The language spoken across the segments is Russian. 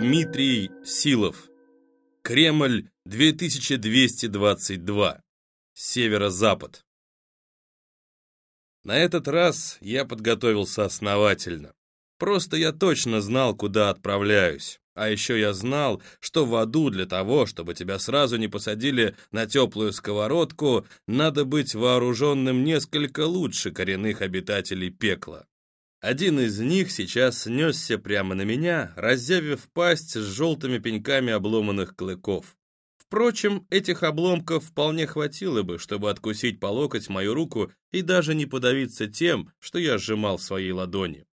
Дмитрий Силов. Кремль 2222. Северо-запад. На этот раз я подготовился основательно. Просто я точно знал, куда отправляюсь. А еще я знал, что в аду для того, чтобы тебя сразу не посадили на теплую сковородку, надо быть вооруженным несколько лучше коренных обитателей пекла. Один из них сейчас снесся прямо на меня, разъявив пасть с желтыми пеньками обломанных клыков. Впрочем, этих обломков вполне хватило бы, чтобы откусить по локоть мою руку и даже не подавиться тем, что я сжимал в своей ладони.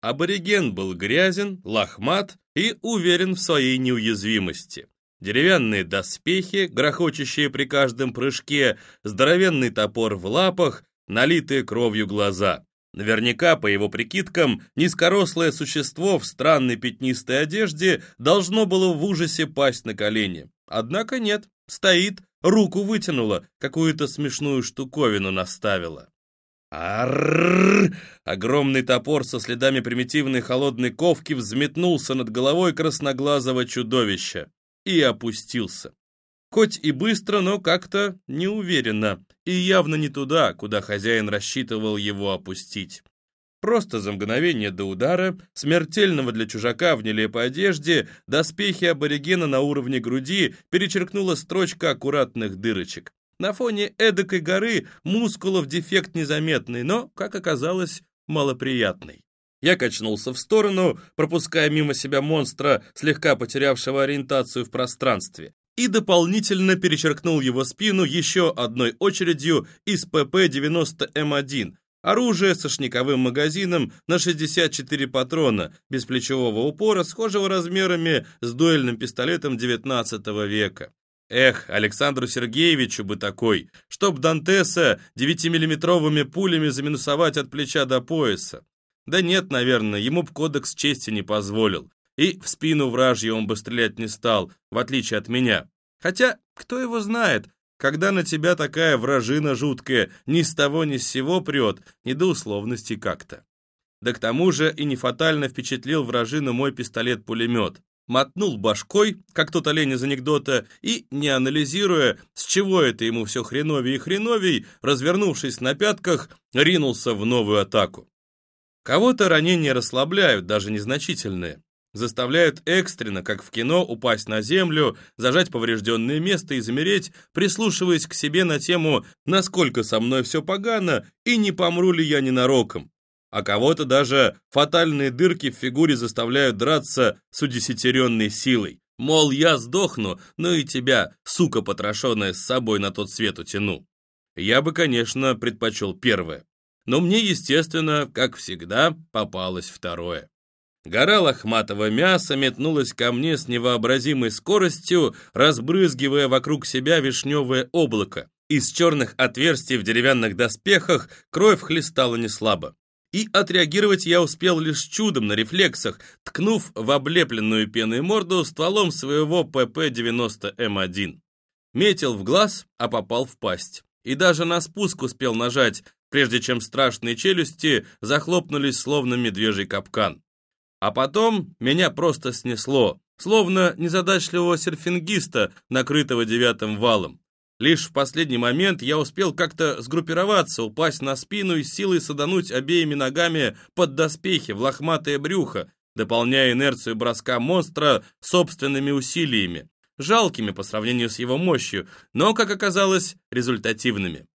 Абориген был грязен, лохмат и уверен в своей неуязвимости. Деревянные доспехи, грохочущие при каждом прыжке, здоровенный топор в лапах, налитые кровью глаза. Наверняка, по его прикидкам, низкорослое существо в странной пятнистой одежде должно было в ужасе пасть на колени. Однако нет, стоит, руку вытянула, какую-то смешную штуковину наставила. Аррррр! Огромный топор со следами примитивной холодной ковки взметнулся над головой красноглазого чудовища и опустился. Хоть и быстро, но как-то неуверенно, и явно не туда, куда хозяин рассчитывал его опустить. Просто за мгновение до удара, смертельного для чужака в нелепой одежде, доспехи аборигена на уровне груди перечеркнула строчка аккуратных дырочек. На фоне эдакой горы мускулов дефект незаметный, но, как оказалось, малоприятный. Я качнулся в сторону, пропуская мимо себя монстра, слегка потерявшего ориентацию в пространстве, и дополнительно перечеркнул его спину еще одной очередью из ПП-90М1, оружие со шниковым магазином на 64 патрона, без плечевого упора, схожего размерами с дуэльным пистолетом 19 века. Эх, Александру Сергеевичу бы такой, чтоб Дантеса 9-миллиметровыми пулями заминусовать от плеча до пояса. Да нет, наверное, ему б кодекс чести не позволил. И в спину вражью он бы стрелять не стал, в отличие от меня. Хотя, кто его знает, когда на тебя такая вражина жуткая ни с того ни с сего прет, не до условности как-то. Да к тому же и не фатально впечатлил вражину мой пистолет-пулемет мотнул башкой, как тот олень из анекдота, и, не анализируя, с чего это ему все хреновей и хреновей, развернувшись на пятках, ринулся в новую атаку. Кого-то ранения расслабляют, даже незначительные. Заставляют экстренно, как в кино, упасть на землю, зажать поврежденное место и замереть, прислушиваясь к себе на тему «насколько со мной все погано и не помру ли я ненароком» а кого-то даже фатальные дырки в фигуре заставляют драться с удесятеренной силой. Мол, я сдохну, но и тебя, сука потрошенная, с собой на тот свет утяну. Я бы, конечно, предпочел первое. Но мне, естественно, как всегда, попалось второе. Гора лохматого мяса метнулась ко мне с невообразимой скоростью, разбрызгивая вокруг себя вишневое облако. Из черных отверстий в деревянных доспехах кровь хлестала неслабо и отреагировать я успел лишь чудом на рефлексах, ткнув в облепленную пеной морду стволом своего ПП-90М1. Метил в глаз, а попал в пасть. И даже на спуск успел нажать, прежде чем страшные челюсти захлопнулись словно медвежий капкан. А потом меня просто снесло, словно незадачливого серфингиста, накрытого девятым валом. Лишь в последний момент я успел как-то сгруппироваться, упасть на спину и силой садануть обеими ногами под доспехи в лохматое брюхо, дополняя инерцию броска монстра собственными усилиями, жалкими по сравнению с его мощью, но, как оказалось, результативными.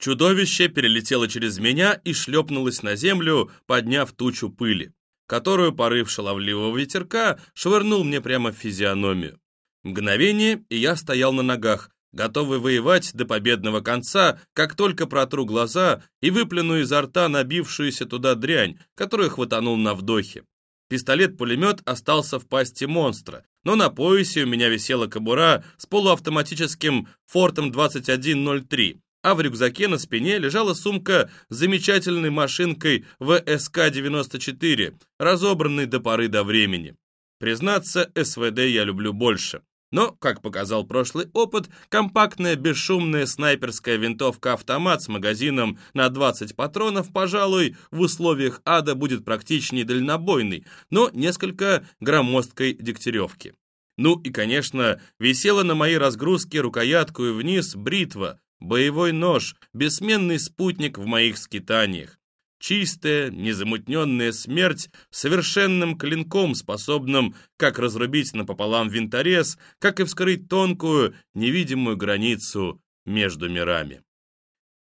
Чудовище перелетело через меня и шлепнулось на землю, подняв тучу пыли, которую порыв шаловливого ветерка швырнул мне прямо в физиономию. Мгновение, и я стоял на ногах, готовый воевать до победного конца, как только протру глаза и выплюну изо рта набившуюся туда дрянь, которую хватанул на вдохе. Пистолет-пулемет остался в пасти монстра, но на поясе у меня висела кобура с полуавтоматическим Фортом 2103, а в рюкзаке на спине лежала сумка с замечательной машинкой ВСК-94, разобранной до поры до времени. Признаться, СВД я люблю больше. Но, как показал прошлый опыт, компактная бесшумная снайперская винтовка-автомат с магазином на 20 патронов, пожалуй, в условиях ада будет практичнее дальнобойной, но несколько громоздкой дегтяревки. Ну и, конечно, висела на моей разгрузке рукоятку и вниз бритва, боевой нож, бессменный спутник в моих скитаниях. Чистая, незамутненная смерть совершенным клинком, способным как разрубить напополам винторез, как и вскрыть тонкую, невидимую границу между мирами.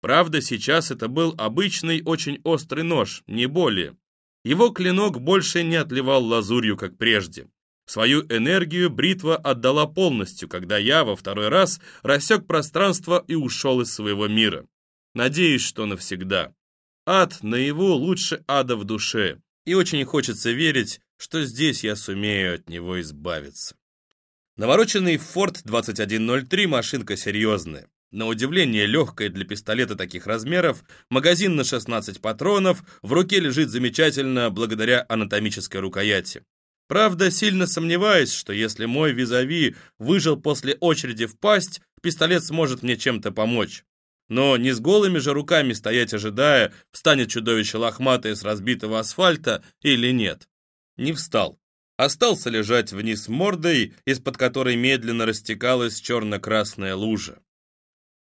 Правда, сейчас это был обычный, очень острый нож, не более. Его клинок больше не отливал лазурью, как прежде. Свою энергию бритва отдала полностью, когда я во второй раз рассек пространство и ушел из своего мира. Надеюсь, что навсегда. Ад наяву лучше ада в душе, и очень хочется верить, что здесь я сумею от него избавиться. Навороченный Ford 2103 машинка серьезная. На удивление легкая для пистолета таких размеров, магазин на 16 патронов, в руке лежит замечательно благодаря анатомической рукояти. Правда, сильно сомневаюсь, что если мой визави выжил после очереди в пасть, пистолет сможет мне чем-то помочь. Но не с голыми же руками стоять ожидая, встанет чудовище лохматое с разбитого асфальта или нет. Не встал. Остался лежать вниз мордой, из-под которой медленно растекалась черно-красная лужа.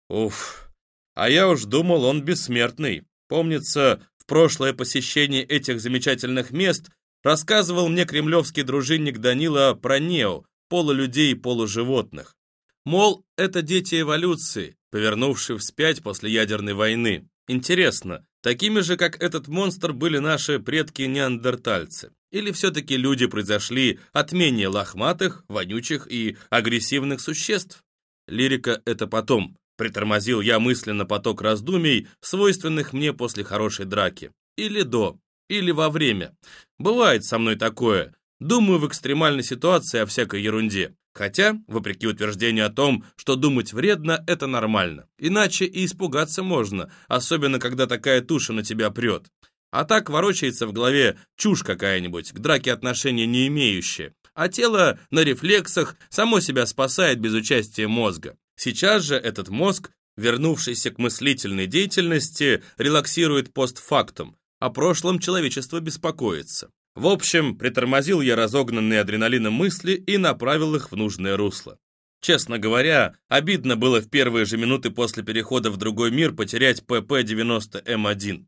Уф, а я уж думал, он бессмертный. Помнится, в прошлое посещение этих замечательных мест рассказывал мне кремлевский дружинник Данила про нео, полулюдей и полуживотных. Мол, это дети эволюции, повернувшие вспять после ядерной войны. Интересно, такими же, как этот монстр, были наши предки-неандертальцы? Или все-таки люди произошли от менее лохматых, вонючих и агрессивных существ? Лирика — это потом. Притормозил я мысленно поток раздумий, свойственных мне после хорошей драки. Или до, или во время. Бывает со мной такое. Думаю в экстремальной ситуации о всякой ерунде. Хотя, вопреки утверждению о том, что думать вредно, это нормально. Иначе и испугаться можно, особенно когда такая туша на тебя прет. А так ворочается в голове чушь какая-нибудь, к драке отношения не имеющая. А тело на рефлексах само себя спасает без участия мозга. Сейчас же этот мозг, вернувшийся к мыслительной деятельности, релаксирует постфактум. О прошлом человечество беспокоится. В общем, притормозил я разогнанные адреналином мысли и направил их в нужное русло. Честно говоря, обидно было в первые же минуты после перехода в другой мир потерять ПП-90М1.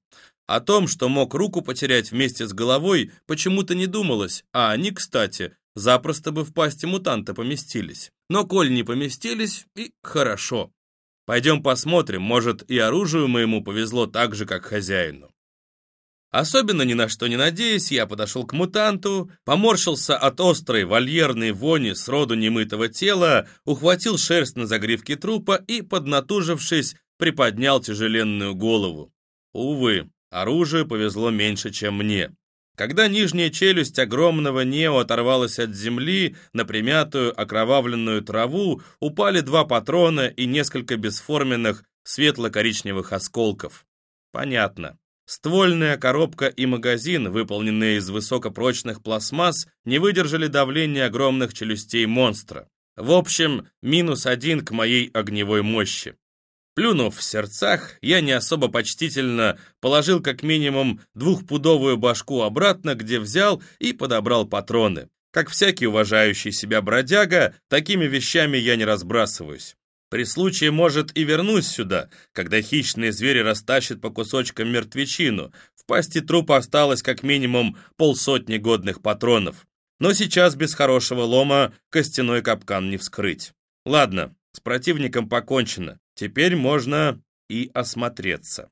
О том, что мог руку потерять вместе с головой, почему-то не думалось, а они, кстати, запросто бы в пасти мутанта поместились. Но коль не поместились, и хорошо. Пойдем посмотрим, может и оружию моему повезло так же, как хозяину. Особенно ни на что не надеясь, я подошел к мутанту, поморщился от острой вольерной вони сроду немытого тела, ухватил шерсть на загривке трупа и, поднатужившись, приподнял тяжеленную голову. Увы, оружию повезло меньше, чем мне. Когда нижняя челюсть огромного Нео оторвалась от земли, на примятую окровавленную траву упали два патрона и несколько бесформенных светло-коричневых осколков. Понятно. Ствольная коробка и магазин, выполненные из высокопрочных пластмасс, не выдержали давления огромных челюстей монстра. В общем, минус один к моей огневой мощи. Плюнув в сердцах, я не особо почтительно положил как минимум двухпудовую башку обратно, где взял и подобрал патроны. Как всякий уважающий себя бродяга, такими вещами я не разбрасываюсь. При случае, может, и вернусь сюда, когда хищные звери растащат по кусочкам мертвечину. В пасти трупа осталось как минимум полсотни годных патронов. Но сейчас без хорошего лома костяной капкан не вскрыть. Ладно, с противником покончено. Теперь можно и осмотреться.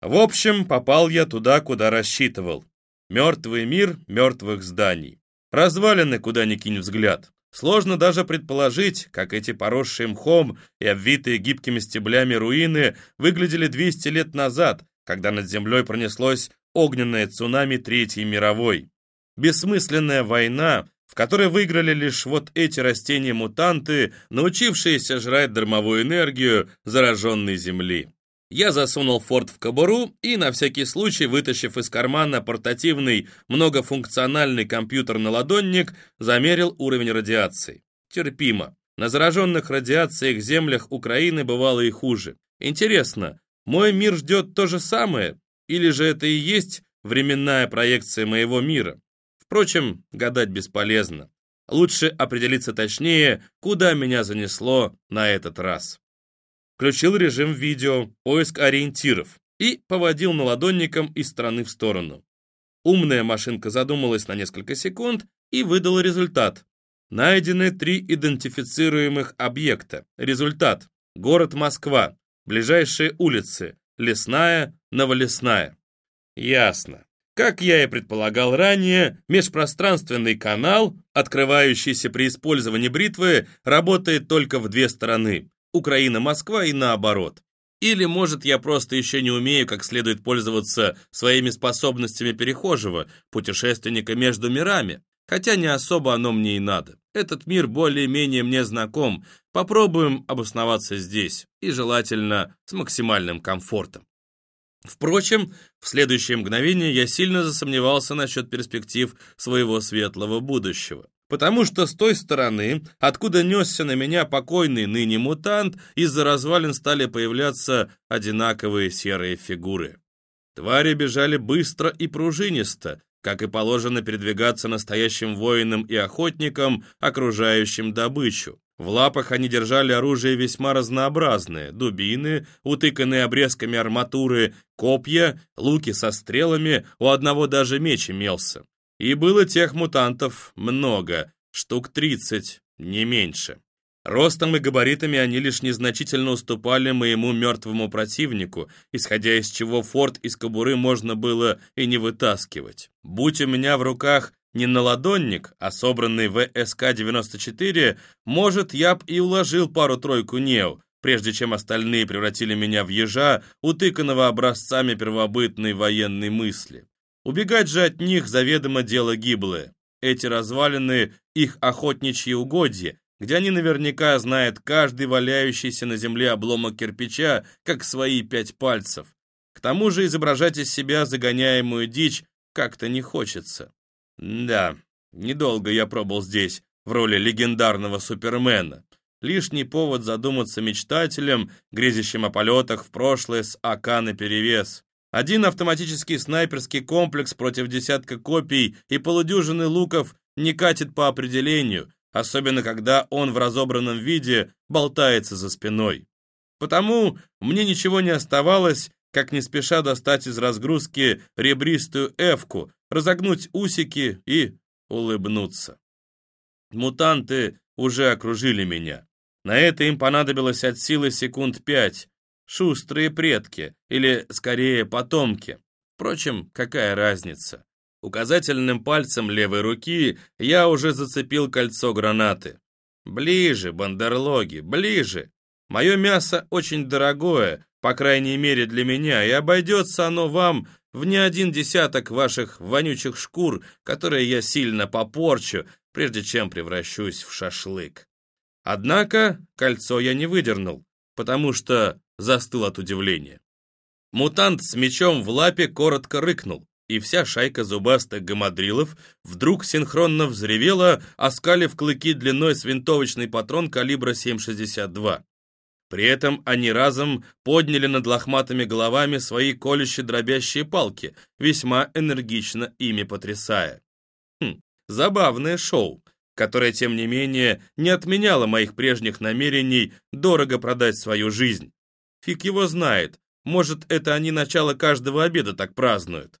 В общем, попал я туда, куда рассчитывал. Мертвый мир мертвых зданий. Развалины, куда ни кинь взгляд. Сложно даже предположить, как эти поросшие мхом и обвитые гибкими стеблями руины выглядели 200 лет назад, когда над землей пронеслось огненное цунами Третьей мировой. Бессмысленная война, в которой выиграли лишь вот эти растения-мутанты, научившиеся жрать дармовую энергию зараженной земли. Я засунул форт в кобуру и, на всякий случай, вытащив из кармана портативный многофункциональный компьютер на ладонник, замерил уровень радиации. Терпимо. На зараженных радиацией землях Украины бывало и хуже. Интересно, мой мир ждет то же самое? Или же это и есть временная проекция моего мира? Впрочем, гадать бесполезно. Лучше определиться точнее, куда меня занесло на этот раз. Включил режим видео, поиск ориентиров и поводил наладонником из стороны в сторону. Умная машинка задумалась на несколько секунд и выдала результат. Найдены три идентифицируемых объекта. Результат. Город Москва. Ближайшие улицы. Лесная, Новолесная. Ясно. Как я и предполагал ранее, межпространственный канал, открывающийся при использовании бритвы, работает только в две стороны – Украина-Москва и наоборот. Или, может, я просто еще не умею как следует пользоваться своими способностями перехожего, путешественника между мирами, хотя не особо оно мне и надо. Этот мир более-менее мне знаком, попробуем обосноваться здесь, и желательно с максимальным комфортом. Впрочем, в следующее мгновение я сильно засомневался насчет перспектив своего светлого будущего. Потому что с той стороны, откуда несся на меня покойный ныне мутант, из-за развалин стали появляться одинаковые серые фигуры. Твари бежали быстро и пружинисто, как и положено передвигаться настоящим воинам и охотникам, окружающим добычу. В лапах они держали оружие весьма разнообразное, дубины, утыканные обрезками арматуры, копья, луки со стрелами, у одного даже меч имелся. И было тех мутантов много, штук тридцать, не меньше. Ростом и габаритами они лишь незначительно уступали моему мертвому противнику, исходя из чего форт из кобуры можно было и не вытаскивать. Будь у меня в руках не наладонник, а собранный в СК-94, может, я б и уложил пару-тройку нео, прежде чем остальные превратили меня в ежа, утыканного образцами первобытной военной мысли. Убегать же от них заведомо дело гиблое. Эти развалины — их охотничьи угодья, где они наверняка знают каждый валяющийся на земле обломок кирпича, как свои пять пальцев. К тому же изображать из себя загоняемую дичь как-то не хочется. Да, недолго я пробыл здесь, в роли легендарного супермена. Лишний повод задуматься мечтателем, грезящим о полетах в прошлое с АК наперевес. Один автоматический снайперский комплекс против десятка копий и полудюжины луков не катит по определению, особенно когда он в разобранном виде болтается за спиной. Потому мне ничего не оставалось, как не спеша достать из разгрузки ребристую эвку, разогнуть усики и улыбнуться. Мутанты уже окружили меня. На это им понадобилось от силы секунд пять. Шустрые предки, или, скорее, потомки. Впрочем, какая разница? Указательным пальцем левой руки я уже зацепил кольцо гранаты. Ближе, бандерлоги, ближе. Мое мясо очень дорогое, по крайней мере для меня, и обойдется оно вам в не один десяток ваших вонючих шкур, которые я сильно попорчу, прежде чем превращусь в шашлык. Однако кольцо я не выдернул, потому что застыл от удивления. Мутант с мечом в лапе коротко рыкнул, и вся шайка зубастых гамадрилов вдруг синхронно взревела, оскалив клыки длиной с винтовочный патрон калибра 7,62. При этом они разом подняли над лохматыми головами свои колюще-дробящие палки, весьма энергично ими потрясая. Хм, забавное шоу, которое, тем не менее, не отменяло моих прежних намерений дорого продать свою жизнь. Фиг его знает, может, это они начало каждого обеда так празднуют.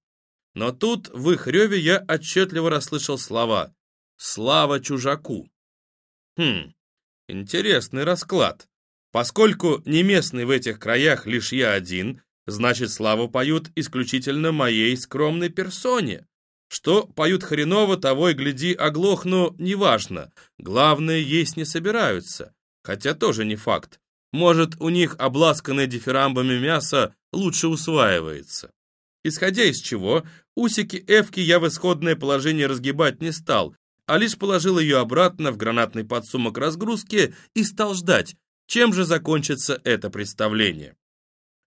Но тут в их реве я отчетливо расслышал слова «Слава чужаку». Хм, интересный расклад. Поскольку не местный в этих краях лишь я один, значит, славу поют исключительно моей скромной персоне. Что поют хреново, того и гляди, оглохну, неважно. Главное, есть не собираются. Хотя тоже не факт. Может, у них обласканное дифирамбами мясо лучше усваивается. Исходя из чего, усики Эвки я в исходное положение разгибать не стал, а лишь положил ее обратно в гранатный подсумок разгрузки и стал ждать, чем же закончится это представление?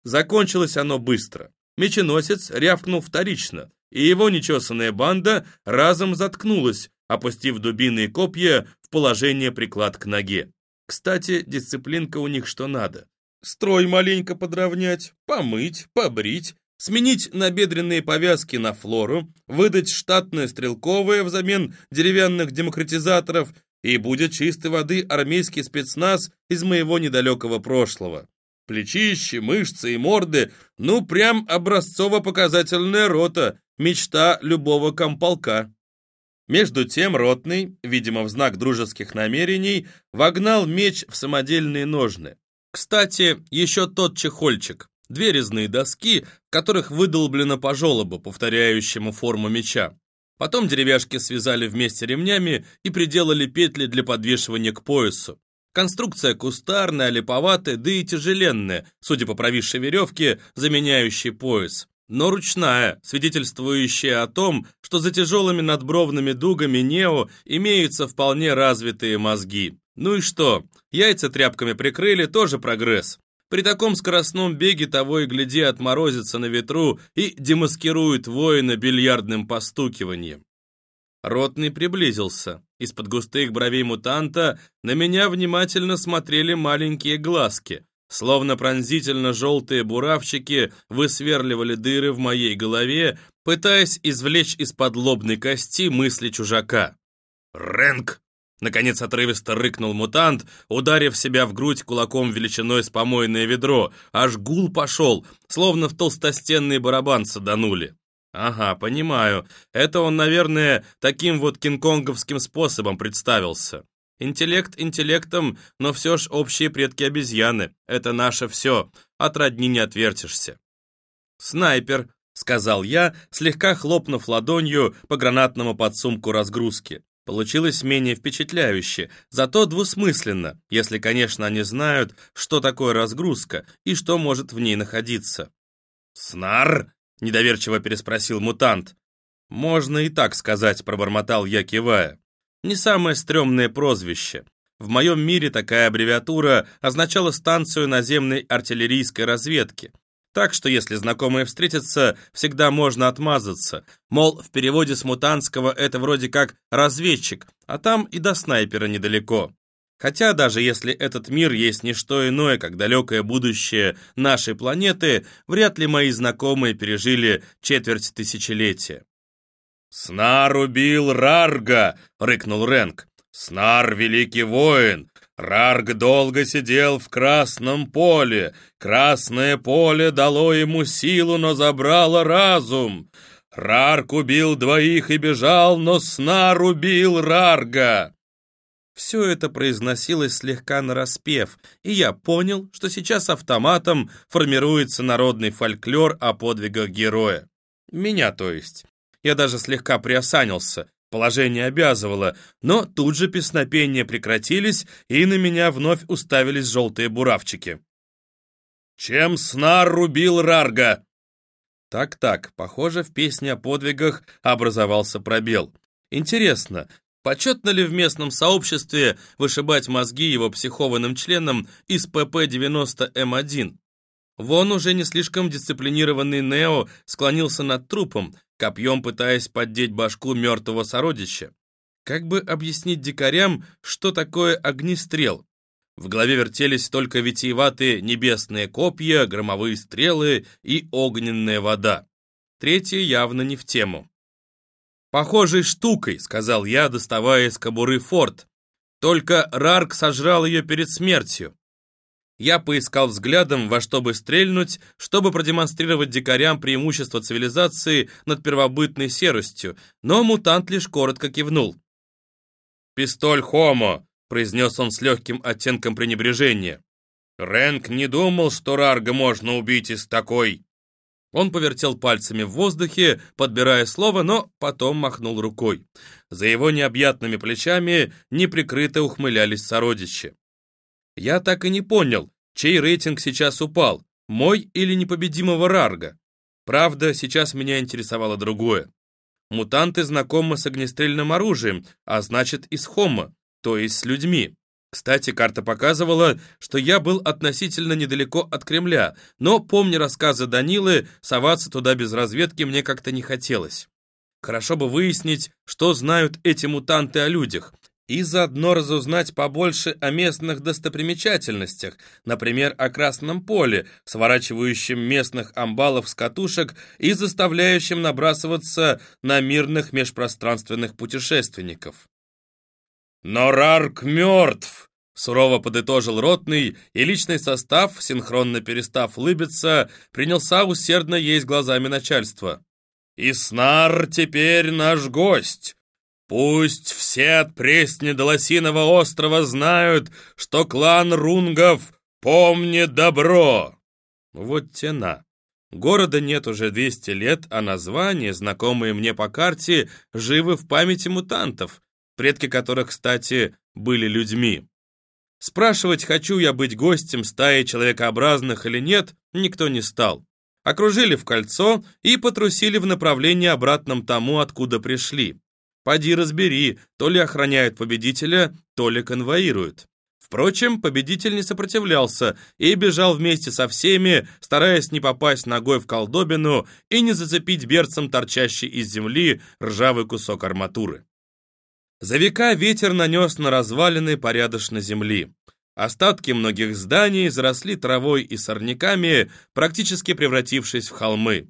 Закончилось оно быстро. Меченосец рявкнул вторично, и его нечесанная банда разом заткнулась, опустив дубины и копья в положение приклад к ноге. Кстати, дисциплинка у них что надо. Строй маленько подровнять, помыть, побрить, сменить набедренные повязки на флору, выдать штатное стрелковое взамен деревянных демократизаторов, и будет чистой воды армейский спецназ из моего недалекого прошлого. Плечищи, мышцы и морды, ну прям образцово-показательная рота, мечта любого комполка. Между тем Ротный, видимо, в знак дружеских намерений, вогнал меч в самодельные ножны. Кстати, еще тот чехольчик, две резные доски, в которых выдолблено по желобу, повторяющему форму меча. Потом деревяшки связали вместе ремнями и приделали петли для подвешивания к поясу. Конструкция кустарная, липоватая, да и тяжеленная, судя по провисшей веревке, заменяющей пояс. Но ручная, свидетельствующая о том, что за тяжелыми надбровными дугами Нео имеются вполне развитые мозги. Ну и что? Яйца тряпками прикрыли, тоже прогресс. При таком скоростном беге того и гляди отморозится на ветру и демаскирует воина бильярдным постукиванием. Ротный приблизился. Из-под густых бровей мутанта на меня внимательно смотрели маленькие глазки. Словно пронзительно желтые буравчики высверливали дыры в моей голове, пытаясь извлечь из-под лобной кости мысли чужака. «Рэнк!» Наконец отрывисто рыкнул мутант, ударив себя в грудь кулаком величиной с помойное ведро. Аж гул пошел, словно в толстостенный барабан саданули. Ага, понимаю. Это он, наверное, таким вот кинг-конговским способом представился. Интеллект интеллектом, но все ж общие предки обезьяны. Это наше все. От родни не отвертишься. «Снайпер», — сказал я, слегка хлопнув ладонью по гранатному подсумку разгрузки. Получилось менее впечатляюще, зато двусмысленно, если, конечно, они знают, что такое разгрузка и что может в ней находиться. «Снар!» — недоверчиво переспросил мутант. «Можно и так сказать», — пробормотал я, кивая. «Не самое стрёмное прозвище. В моем мире такая аббревиатура означала станцию наземной артиллерийской разведки. Так что, если знакомые встретятся, всегда можно отмазаться. Мол, в переводе с мутанского это вроде как «разведчик», а там и до снайпера недалеко. Хотя даже если этот мир есть не что иное, как далекое будущее нашей планеты, вряд ли мои знакомые пережили четверть тысячелетия. «Снар убил Рарга!» — рыкнул Рэнк. «Снар — великий воин! Рарг долго сидел в красном поле. Красное поле дало ему силу, но забрало разум. Рарг убил двоих и бежал, но Снар убил Рарга!» Все это произносилось слегка нараспев, и я понял, что сейчас автоматом формируется народный фольклор о подвигах героя. Меня, то есть. Я даже слегка приосанился, положение обязывало, но тут же песнопения прекратились, и на меня вновь уставились желтые буравчики. «Чем Снар рубил Рарга?» Так-так, похоже, в песне о подвигах образовался пробел. Интересно, Почетно ли в местном сообществе вышибать мозги его психованным членам из ПП-90М1? Вон уже не слишком дисциплинированный Нео склонился над трупом, копьем пытаясь поддеть башку мертвого сородича. Как бы объяснить дикарям, что такое огнестрел? В голове вертелись только витиеватые небесные копья, громовые стрелы и огненная вода. Третье явно не в тему. «Похожей штукой», — сказал я, доставая из кобуры форт. Только Рарк сожрал ее перед смертью. Я поискал взглядом, во что бы стрельнуть, чтобы продемонстрировать дикарям преимущество цивилизации над первобытной серостью, но мутант лишь коротко кивнул. «Пистоль Хомо», — произнес он с легким оттенком пренебрежения. «Рэнк не думал, что Рарга можно убить из такой...» Он повертел пальцами в воздухе, подбирая слово, но потом махнул рукой. За его необъятными плечами неприкрыто ухмылялись сородичи. Я так и не понял, чей рейтинг сейчас упал, мой или непобедимого Рарга. Правда, сейчас меня интересовало другое. Мутанты знакомы с огнестрельным оружием, а значит и с Хомо, то есть с людьми. Кстати, карта показывала, что я был относительно недалеко от Кремля, но, помня рассказы Данилы, соваться туда без разведки мне как-то не хотелось. Хорошо бы выяснить, что знают эти мутанты о людях, и заодно разузнать побольше о местных достопримечательностях, например, о Красном поле, сворачивающем местных амбалов с катушек и заставляющем набрасываться на мирных межпространственных путешественников. «Но Рарк мертв!» — сурово подытожил ротный, и личный состав, синхронно перестав улыбиться, принялся усердно есть глазами начальства. «И Снар теперь наш гость!» Пусть все от Пресни до Лосиного острова знают, что клан рунгов помнит добро. Вот тена. Города нет уже 200 лет, а названия, знакомые мне по карте, живы в памяти мутантов, предки которых, кстати, были людьми. Спрашивать, хочу я быть гостем стаи человекообразных или нет, никто не стал. Окружили в кольцо и потрусили в направлении обратном тому, откуда пришли. Поди разбери, то ли охраняют победителя, то ли конвоируют. Впрочем, победитель не сопротивлялся и бежал вместе со всеми, стараясь не попасть ногой в колдобину и не зацепить берцем торчащий из земли ржавый кусок арматуры. За века ветер нанес на развалины порядочно земли. Остатки многих зданий заросли травой и сорняками, практически превратившись в холмы.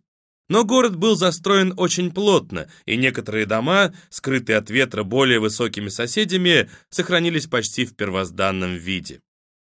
Но город был застроен очень плотно, и некоторые дома, скрытые от ветра более высокими соседями, сохранились почти в первозданном виде.